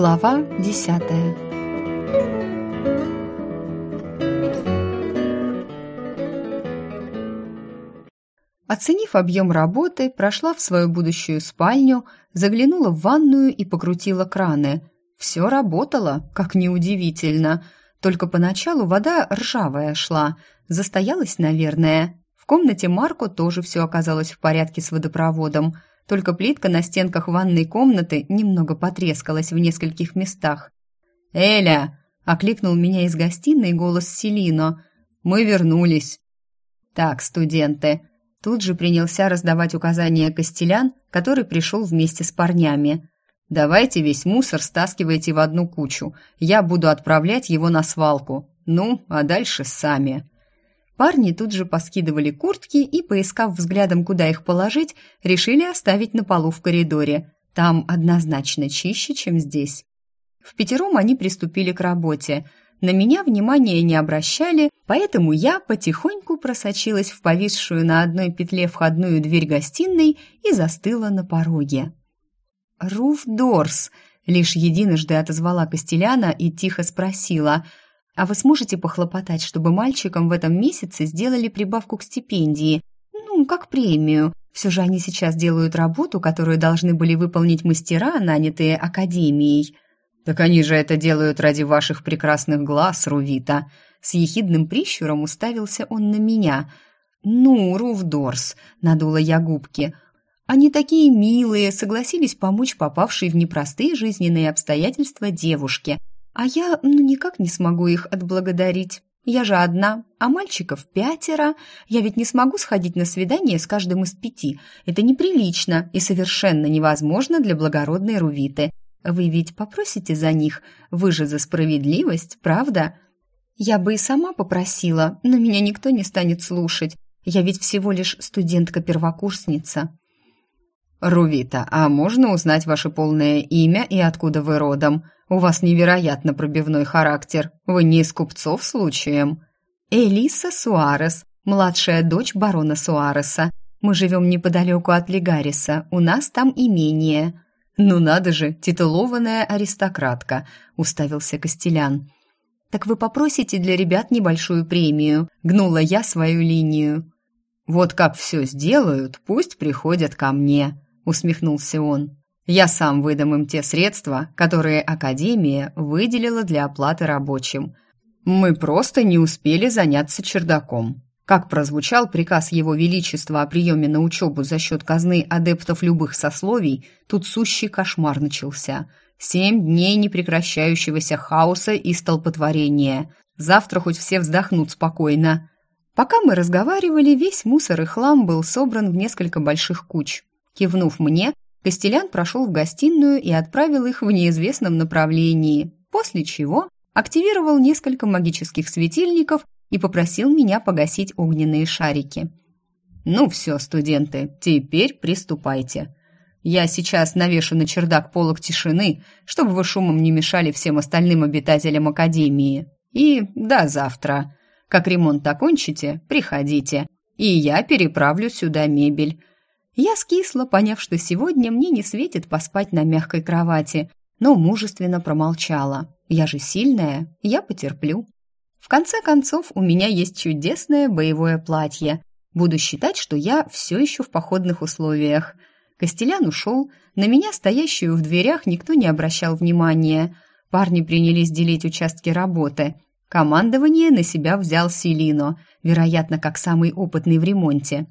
Глава десятая Оценив объем работы, прошла в свою будущую спальню, заглянула в ванную и покрутила краны. Все работало, как неудивительно. Только поначалу вода ржавая шла, застоялась, наверное. В комнате Марко тоже все оказалось в порядке с водопроводом – только плитка на стенках ванной комнаты немного потрескалась в нескольких местах. «Эля!» — окликнул меня из гостиной голос Селино. «Мы вернулись». «Так, студенты». Тут же принялся раздавать указания Костелян, который пришел вместе с парнями. «Давайте весь мусор стаскивайте в одну кучу. Я буду отправлять его на свалку. Ну, а дальше сами». Парни тут же поскидывали куртки и, поискав взглядом, куда их положить, решили оставить на полу в коридоре. Там однозначно чище, чем здесь. В пятером они приступили к работе. На меня внимания не обращали, поэтому я потихоньку просочилась в повисшую на одной петле входную дверь гостиной и застыла на пороге. «Руф Дорс!» — лишь единожды отозвала Костеляна и тихо спросила — а вы сможете похлопотать, чтобы мальчикам в этом месяце сделали прибавку к стипендии? Ну, как премию. Все же они сейчас делают работу, которую должны были выполнить мастера, нанятые академией. Так они же это делают ради ваших прекрасных глаз, Рувита. С ехидным прищуром уставился он на меня. Ну, Рувдорс, надула я губки. Они такие милые, согласились помочь попавшей в непростые жизненные обстоятельства девушке – а я ну никак не смогу их отблагодарить. Я же одна, а мальчиков пятеро. Я ведь не смогу сходить на свидание с каждым из пяти. Это неприлично и совершенно невозможно для благородной Рувиты. Вы ведь попросите за них. Вы же за справедливость, правда? Я бы и сама попросила, но меня никто не станет слушать. Я ведь всего лишь студентка-первокурсница. Рувита, а можно узнать ваше полное имя и откуда вы родом? У вас невероятно пробивной характер. Вы не из купцов случаем?» «Элиса Суарес, младшая дочь барона Суареса. Мы живем неподалеку от Легариса, у нас там имение». «Ну надо же, титулованная аристократка», — уставился Костелян. «Так вы попросите для ребят небольшую премию», — гнула я свою линию. «Вот как все сделают, пусть приходят ко мне», — усмехнулся он. Я сам выдам им те средства, которые Академия выделила для оплаты рабочим. Мы просто не успели заняться чердаком. Как прозвучал приказ Его Величества о приеме на учебу за счет казны адептов любых сословий, тут сущий кошмар начался. Семь дней непрекращающегося хаоса и столпотворения. Завтра хоть все вздохнут спокойно. Пока мы разговаривали, весь мусор и хлам был собран в несколько больших куч. Кивнув мне, Костелян прошел в гостиную и отправил их в неизвестном направлении, после чего активировал несколько магических светильников и попросил меня погасить огненные шарики. «Ну все, студенты, теперь приступайте. Я сейчас навешу на чердак полок тишины, чтобы вы шумом не мешали всем остальным обитателям Академии. И до завтра. Как ремонт окончите, приходите, и я переправлю сюда мебель». Я скисла, поняв, что сегодня мне не светит поспать на мягкой кровати, но мужественно промолчала. Я же сильная, я потерплю. В конце концов, у меня есть чудесное боевое платье. Буду считать, что я все еще в походных условиях. Костелян ушел, на меня, стоящую в дверях, никто не обращал внимания. Парни принялись делить участки работы. Командование на себя взял Селино, вероятно, как самый опытный в ремонте.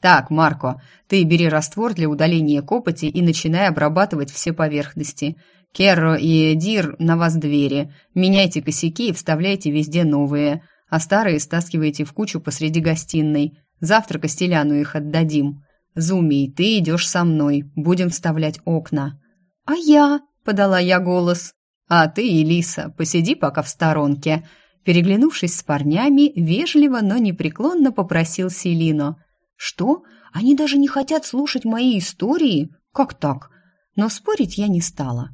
«Так, Марко, ты бери раствор для удаления копоти и начинай обрабатывать все поверхности. Керро и Дир на вас двери. Меняйте косяки и вставляйте везде новые, а старые стаскивайте в кучу посреди гостиной. Завтра Костеляну их отдадим. Зумий, ты идешь со мной, будем вставлять окна». «А я?» — подала я голос. «А ты, Элиса, посиди пока в сторонке». Переглянувшись с парнями, вежливо, но непреклонно попросил Селино — что? Они даже не хотят слушать мои истории? Как так? Но спорить я не стала.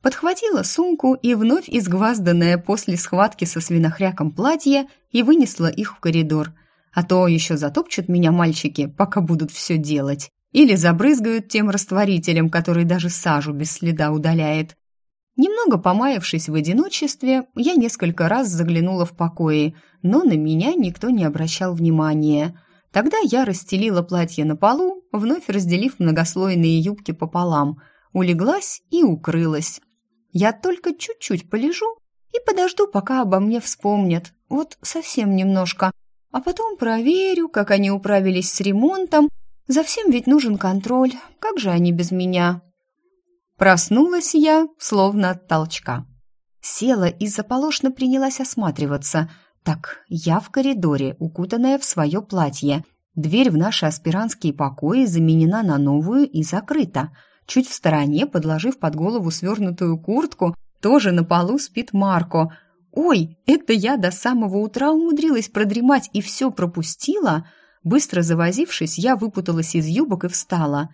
Подхватила сумку и вновь изгвазданное после схватки со свинохряком платье и вынесла их в коридор. А то еще затопчут меня мальчики, пока будут все делать. Или забрызгают тем растворителем, который даже сажу без следа удаляет. Немного помаявшись в одиночестве, я несколько раз заглянула в покои, но на меня никто не обращал внимания. Тогда я расстелила платье на полу, вновь разделив многослойные юбки пополам, улеглась и укрылась. Я только чуть-чуть полежу и подожду, пока обо мне вспомнят, вот совсем немножко, а потом проверю, как они управились с ремонтом. За всем ведь нужен контроль, как же они без меня? Проснулась я, словно от толчка. Села и заполошно принялась осматриваться. Так, я в коридоре, укутанная в свое платье. Дверь в наши аспирантские покои заменена на новую и закрыта. Чуть в стороне, подложив под голову свернутую куртку, тоже на полу спит Марко. «Ой, это я до самого утра умудрилась продремать и все пропустила?» Быстро завозившись, я выпуталась из юбок и встала.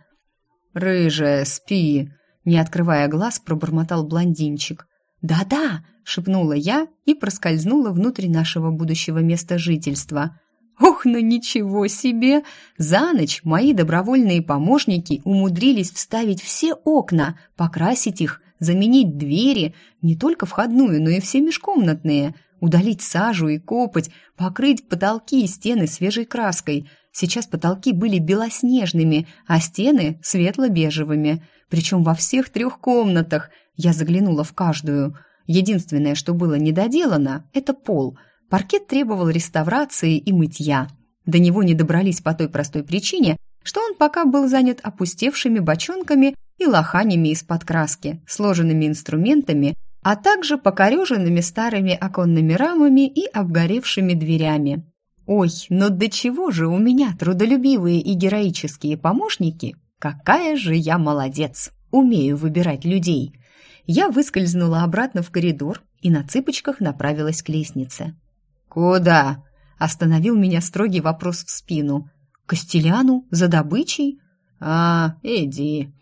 «Рыжая, спи!» Не открывая глаз, пробормотал блондинчик. «Да-да!» — шепнула я и проскользнула внутрь нашего будущего места жительства. «Ох, ну ничего себе! За ночь мои добровольные помощники умудрились вставить все окна, покрасить их, заменить двери, не только входную, но и все межкомнатные, удалить сажу и копоть, покрыть потолки и стены свежей краской. Сейчас потолки были белоснежными, а стены — светло-бежевыми причем во всех трех комнатах. Я заглянула в каждую. Единственное, что было недоделано, это пол. Паркет требовал реставрации и мытья. До него не добрались по той простой причине, что он пока был занят опустевшими бочонками и лоханями из-под краски, сложенными инструментами, а также покореженными старыми оконными рамами и обгоревшими дверями. Ой, но до чего же у меня трудолюбивые и героические помощники Какая же я молодец! Умею выбирать людей. Я выскользнула обратно в коридор и на цыпочках направилась к лестнице. «Куда?» – остановил меня строгий вопрос в спину. «К Костеляну? За добычей?» «А, иди».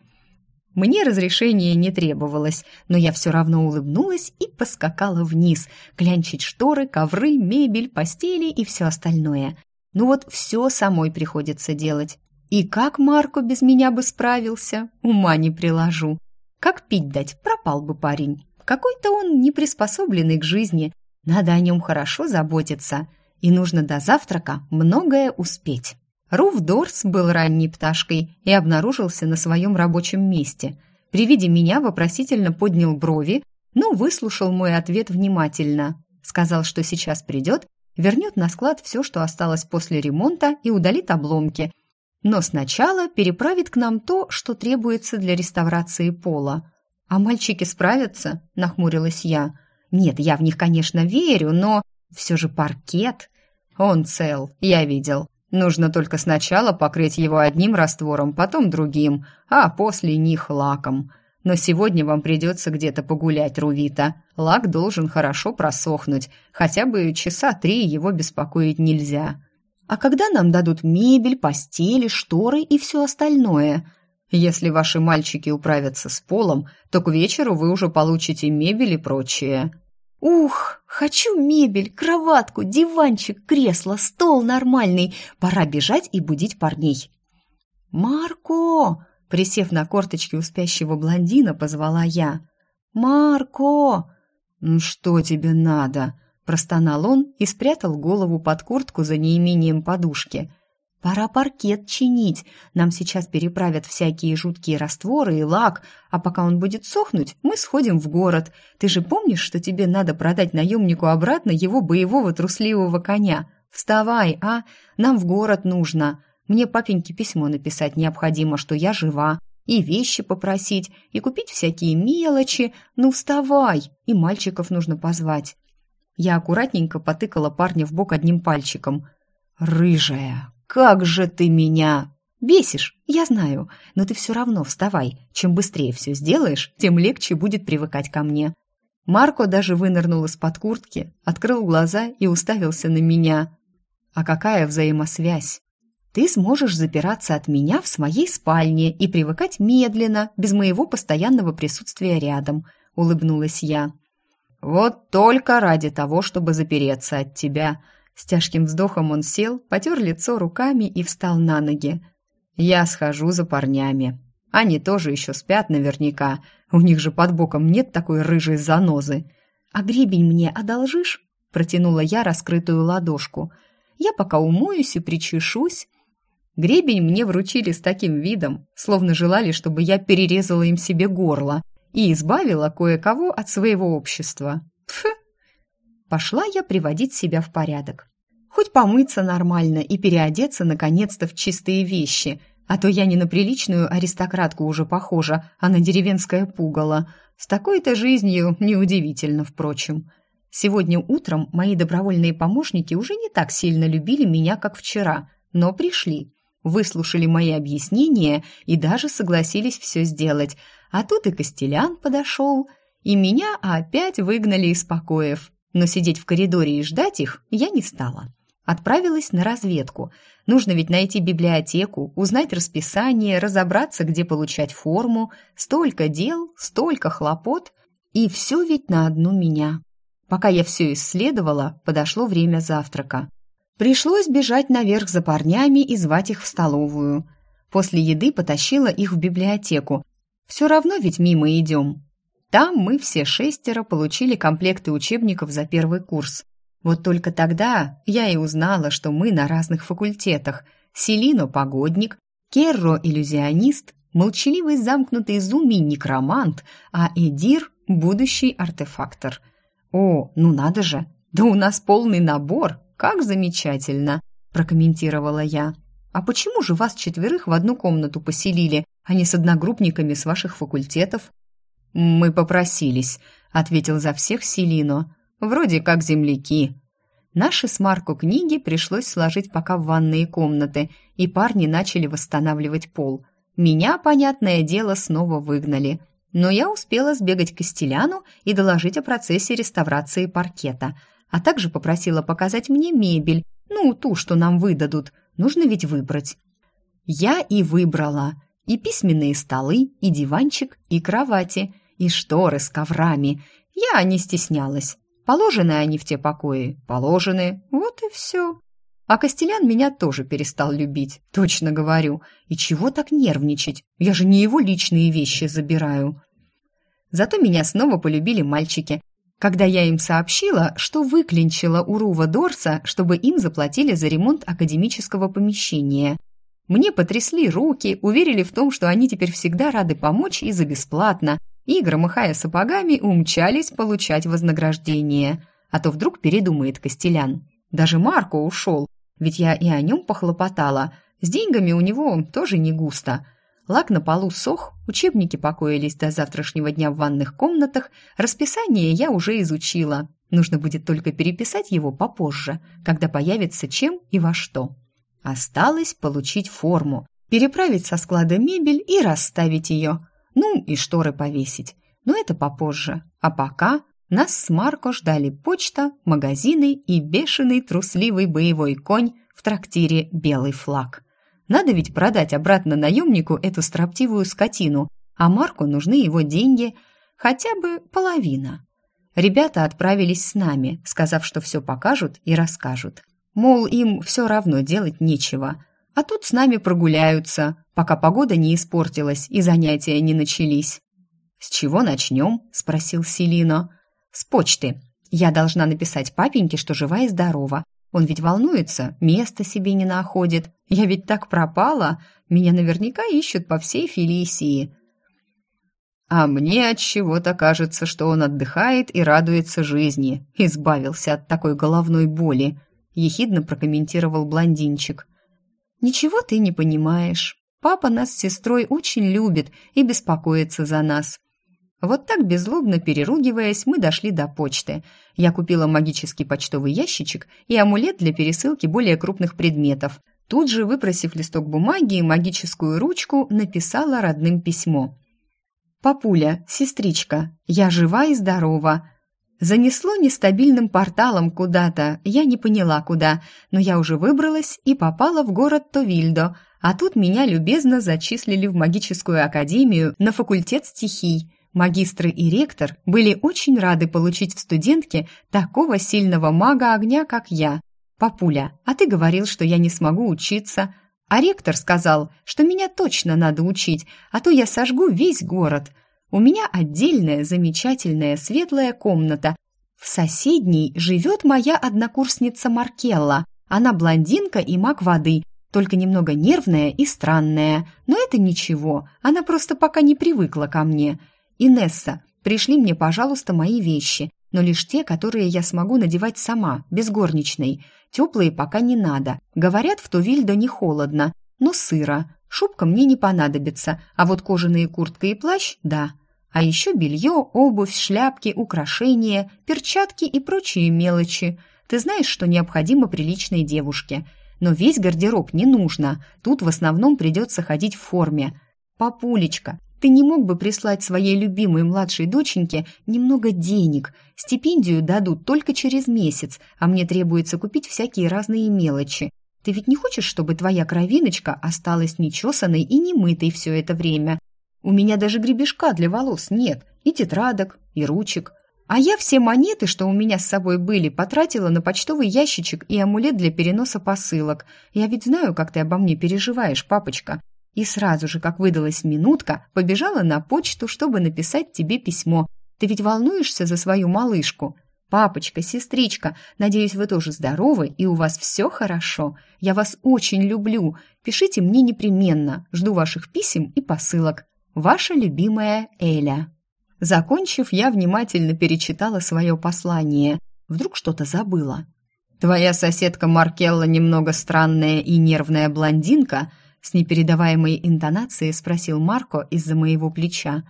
Мне разрешения не требовалось, но я все равно улыбнулась и поскакала вниз, клянчить шторы, ковры, мебель, постели и все остальное. Ну вот все самой приходится делать. И как Марко без меня бы справился, ума не приложу. Как пить дать, пропал бы парень. Какой-то он неприспособленный к жизни. Надо о нем хорошо заботиться. И нужно до завтрака многое успеть. Руф Дорс был ранней пташкой и обнаружился на своем рабочем месте. При виде меня вопросительно поднял брови, но выслушал мой ответ внимательно. Сказал, что сейчас придет, вернет на склад все, что осталось после ремонта и удалит обломки – но сначала переправит к нам то, что требуется для реставрации пола. А мальчики справятся, нахмурилась я. Нет, я в них, конечно, верю, но все же паркет. Он цел, я видел. Нужно только сначала покрыть его одним раствором, потом другим, а после них лаком. Но сегодня вам придется где-то погулять, Рувита. Лак должен хорошо просохнуть, хотя бы часа три его беспокоить нельзя. А когда нам дадут мебель, постели, шторы и все остальное? Если ваши мальчики управятся с полом, то к вечеру вы уже получите мебель и прочее. Ух, хочу мебель, кроватку, диванчик, кресло, стол нормальный. Пора бежать и будить парней. Марко, присев на корточки у спящего блондина, позвала я. Марко, ну что тебе надо? Простонал он и спрятал голову под куртку за неимением подушки. «Пора паркет чинить. Нам сейчас переправят всякие жуткие растворы и лак, а пока он будет сохнуть, мы сходим в город. Ты же помнишь, что тебе надо продать наемнику обратно его боевого трусливого коня? Вставай, а? Нам в город нужно. Мне папеньке письмо написать необходимо, что я жива, и вещи попросить, и купить всякие мелочи. Ну, вставай, и мальчиков нужно позвать. Я аккуратненько потыкала парня в бок одним пальчиком. «Рыжая, как же ты меня!» «Бесишь, я знаю, но ты все равно вставай. Чем быстрее все сделаешь, тем легче будет привыкать ко мне». Марко даже вынырнул из-под куртки, открыл глаза и уставился на меня. «А какая взаимосвязь? Ты сможешь запираться от меня в своей спальне и привыкать медленно, без моего постоянного присутствия рядом», — улыбнулась я. «Вот только ради того, чтобы запереться от тебя». С тяжким вздохом он сел, потер лицо руками и встал на ноги. «Я схожу за парнями. Они тоже еще спят наверняка. У них же под боком нет такой рыжей занозы. «А гребень мне одолжишь?» – протянула я раскрытую ладошку. «Я пока умоюсь и причешусь». Гребень мне вручили с таким видом, словно желали, чтобы я перерезала им себе горло и избавила кое-кого от своего общества. Пф! Пошла я приводить себя в порядок. Хоть помыться нормально и переодеться наконец-то в чистые вещи, а то я не на приличную аристократку уже похожа, а на деревенское пугало. С такой-то жизнью неудивительно, впрочем. Сегодня утром мои добровольные помощники уже не так сильно любили меня, как вчера, но пришли, выслушали мои объяснения и даже согласились все сделать. А тут и Костелян подошел, и меня опять выгнали из покоев. Но сидеть в коридоре и ждать их я не стала. Отправилась на разведку. Нужно ведь найти библиотеку, узнать расписание, разобраться, где получать форму. Столько дел, столько хлопот. И все ведь на одну меня. Пока я все исследовала, подошло время завтрака. Пришлось бежать наверх за парнями и звать их в столовую. После еды потащила их в библиотеку. Все равно ведь мимо идем. Там мы все шестеро получили комплекты учебников за первый курс. Вот только тогда я и узнала, что мы на разных факультетах. Селино – погодник, Керро – иллюзионист, молчаливый замкнутый Зуми – некромант, а Эдир – будущий артефактор. О, ну надо же! Да у нас полный набор! Как замечательно! Прокомментировала я. А почему же вас четверых в одну комнату поселили, а не с одногруппниками с ваших факультетов? Мы попросились, ответил за всех Селино. Вроде как земляки. Наши с Марко книги пришлось сложить пока в ванные комнаты, и парни начали восстанавливать пол. Меня, понятное дело, снова выгнали. Но я успела сбегать к Костеляну и доложить о процессе реставрации паркета, а также попросила показать мне мебель, ну, ту, что нам выдадут. Нужно ведь выбрать. Я и выбрала. И письменные столы, и диванчик, и кровати, и шторы с коврами. Я не стеснялась. Положены они в те покои, положены, вот и все. А Костелян меня тоже перестал любить, точно говорю. И чего так нервничать? Я же не его личные вещи забираю. Зато меня снова полюбили мальчики, когда я им сообщила, что выклинчила у Рува Дорса, чтобы им заплатили за ремонт академического помещения. Мне потрясли руки, уверили в том, что они теперь всегда рады помочь и за бесплатно, и, громыхая сапогами, умчались получать вознаграждение. А то вдруг передумает Костелян. Даже Марко ушел, ведь я и о нем похлопотала. С деньгами у него тоже не густо. Лак на полу сох, учебники покоились до завтрашнего дня в ванных комнатах, расписание я уже изучила. Нужно будет только переписать его попозже, когда появится чем и во что. Осталось получить форму, переправить со склада мебель и расставить ее. Ну, и шторы повесить. Но это попозже. А пока нас с Марко ждали почта, магазины и бешеный трусливый боевой конь в трактире «Белый флаг». Надо ведь продать обратно наемнику эту строптивую скотину, а Марку нужны его деньги, хотя бы половина. Ребята отправились с нами, сказав, что все покажут и расскажут. Мол, им все равно делать нечего. А тут с нами прогуляются, пока погода не испортилась и занятия не начались. «С чего начнем?» – спросил Селино. «С почты. Я должна написать папеньке, что жива и здорова. Он ведь волнуется, места себе не находит. Я ведь так пропала. Меня наверняка ищут по всей Фелисии». «А мне от чего-то кажется, что он отдыхает и радуется жизни. Избавился от такой головной боли», – ехидно прокомментировал блондинчик. «Ничего ты не понимаешь. Папа нас с сестрой очень любит и беспокоится за нас». Вот так беззлобно переругиваясь, мы дошли до почты. Я купила магический почтовый ящичек и амулет для пересылки более крупных предметов. Тут же, выпросив листок бумаги и магическую ручку, написала родным письмо. «Папуля, сестричка, я жива и здорова. Занесло нестабильным порталом куда-то, я не поняла куда, но я уже выбралась и попала в город Товильдо, а тут меня любезно зачислили в магическую академию на факультет стихий. Магистры и ректор были очень рады получить в студентке такого сильного мага огня, как я. «Папуля, а ты говорил, что я не смогу учиться», а ректор сказал, что меня точно надо учить, а то я сожгу весь город. У меня отдельная, замечательная, светлая комната. В соседней живет моя однокурсница Маркелла. Она блондинка и маг воды, только немного нервная и странная. Но это ничего, она просто пока не привыкла ко мне. Инесса, пришли мне, пожалуйста, мои вещи, но лишь те, которые я смогу надевать сама, без горничной. Теплые пока не надо. Говорят, в Тувильдо не холодно, но сыро. Шубка мне не понадобится, а вот кожаные куртка и плащ – да. А еще белье, обувь, шляпки, украшения, перчатки и прочие мелочи. Ты знаешь, что необходимо приличной девушке. Но весь гардероб не нужно. Тут в основном придется ходить в форме. Папулечка, ты не мог бы прислать своей любимой младшей доченьке немного денег? Стипендию дадут только через месяц, а мне требуется купить всякие разные мелочи. Ты ведь не хочешь, чтобы твоя кровиночка осталась нечесанной и немытой все это время? У меня даже гребешка для волос нет, и тетрадок, и ручек. А я все монеты, что у меня с собой были, потратила на почтовый ящичек и амулет для переноса посылок. Я ведь знаю, как ты обо мне переживаешь, папочка. И сразу же, как выдалась минутка, побежала на почту, чтобы написать тебе письмо. Ты ведь волнуешься за свою малышку? Папочка, сестричка, надеюсь, вы тоже здоровы и у вас все хорошо. Я вас очень люблю. Пишите мне непременно. Жду ваших писем и посылок. Ваша любимая Эля. Закончив, я внимательно перечитала свое послание. Вдруг что-то забыла. Твоя соседка Маркелла немного странная и нервная блондинка, с непередаваемой интонацией спросил Марко из-за моего плеча.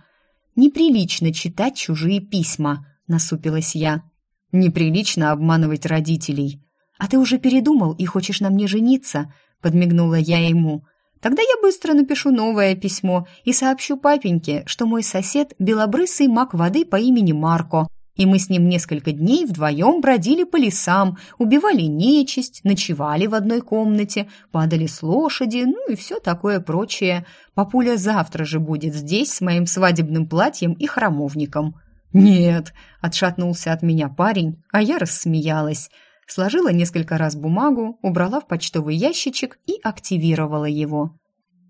Неприлично читать чужие письма, насупилась я. Неприлично обманывать родителей. А ты уже передумал и хочешь на мне жениться? подмигнула я ему. Тогда я быстро напишу новое письмо и сообщу папеньке, что мой сосед белобрысый маг воды по имени Марко, и мы с ним несколько дней вдвоем бродили по лесам, убивали нечисть, ночевали в одной комнате, падали с лошади, ну и все такое прочее. Папуля завтра же будет здесь с моим свадебным платьем и храмовником». «Нет», — отшатнулся от меня парень, а я рассмеялась. Сложила несколько раз бумагу, убрала в почтовый ящичек и активировала его.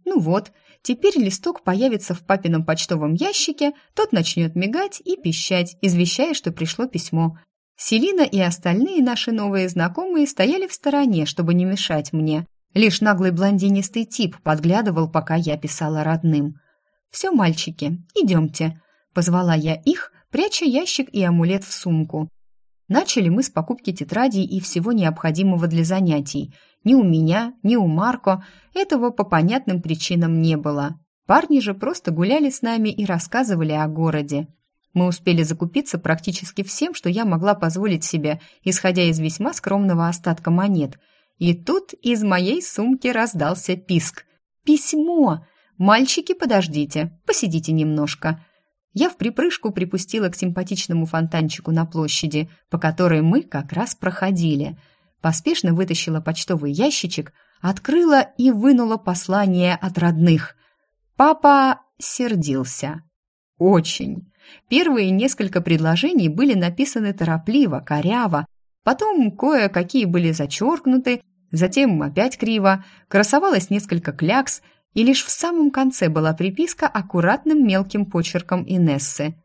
Ну вот, теперь листок появится в папином почтовом ящике, тот начнет мигать и пищать, извещая, что пришло письмо. Селина и остальные наши новые знакомые стояли в стороне, чтобы не мешать мне. Лишь наглый блондинистый тип подглядывал, пока я писала родным. «Все, мальчики, идемте», — позвала я их, пряча ящик и амулет в сумку. Начали мы с покупки тетрадей и всего необходимого для занятий. Ни у меня, ни у Марко этого по понятным причинам не было. Парни же просто гуляли с нами и рассказывали о городе. Мы успели закупиться практически всем, что я могла позволить себе, исходя из весьма скромного остатка монет. И тут из моей сумки раздался писк. «Письмо! Мальчики, подождите, посидите немножко я в припрыжку припустила к симпатичному фонтанчику на площади, по которой мы как раз проходили. Поспешно вытащила почтовый ящичек, открыла и вынула послание от родных. Папа сердился. Очень. Первые несколько предложений были написаны торопливо, коряво, потом кое-какие были зачеркнуты, затем опять криво, красовалось несколько клякс – и лишь в самом конце была приписка аккуратным мелким почерком Инессы.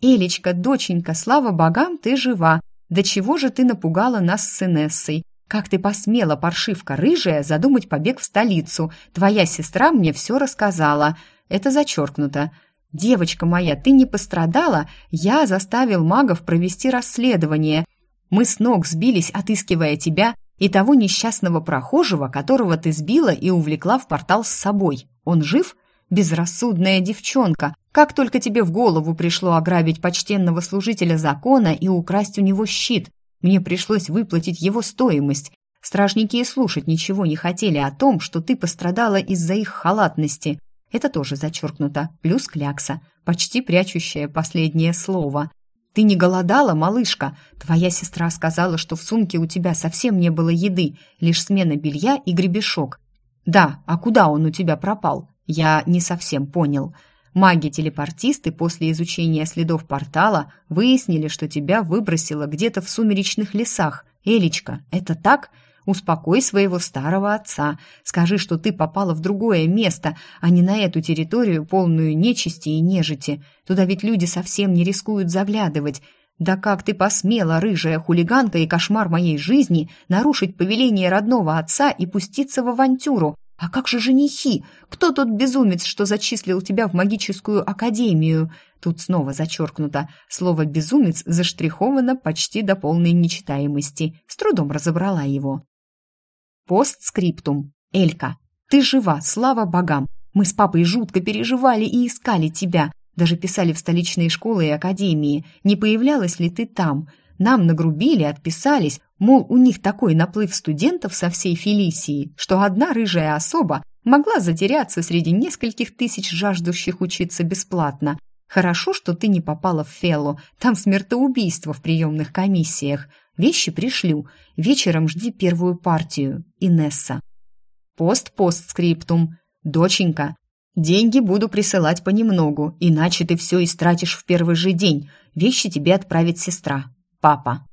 «Элечка, доченька, слава богам, ты жива! До чего же ты напугала нас с Инессой? Как ты посмела, паршивка рыжая, задумать побег в столицу? Твоя сестра мне все рассказала. Это зачеркнуто. Девочка моя, ты не пострадала? Я заставил магов провести расследование. Мы с ног сбились, отыскивая тебя, и того несчастного прохожего, которого ты сбила и увлекла в портал с собой. Он жив? Безрассудная девчонка. Как только тебе в голову пришло ограбить почтенного служителя закона и украсть у него щит? Мне пришлось выплатить его стоимость. Стражники и слушать ничего не хотели о том, что ты пострадала из-за их халатности. Это тоже зачеркнуто. Плюс клякса, почти прячущая последнее слово. Ты не голодала, малышка? Твоя сестра сказала, что в сумке у тебя совсем не было еды, лишь смена белья и гребешок. Да, а куда он у тебя пропал? Я не совсем понял. Маги-телепортисты после изучения следов портала выяснили, что тебя выбросило где-то в сумеречных лесах. Элечка, это так? Успокой своего старого отца. Скажи, что ты попала в другое место, а не на эту территорию, полную нечисти и нежити. Туда ведь люди совсем не рискуют заглядывать. Да как ты посмела, рыжая хулиганка и кошмар моей жизни, нарушить повеление родного отца и пуститься в авантюру? А как же женихи? Кто тот безумец, что зачислил тебя в магическую академию? Тут снова зачеркнуто. Слово «безумец» заштриховано почти до полной нечитаемости. С трудом разобрала его. Постскриптум. Элька, ты жива, слава богам. Мы с папой жутко переживали и искали тебя. Даже писали в столичные школы и академии. Не появлялась ли ты там? Нам нагрубили, отписались, мол, у них такой наплыв студентов со всей Фелисии, что одна рыжая особа могла затеряться среди нескольких тысяч жаждущих учиться бесплатно. Хорошо, что ты не попала в Фелло, там смертоубийство в приемных комиссиях. Вещи пришлю. Вечером жди первую партию. Инесса. Пост-постскриптум. Доченька, деньги буду присылать понемногу, иначе ты все истратишь в первый же день. Вещи тебе отправит сестра. Папа.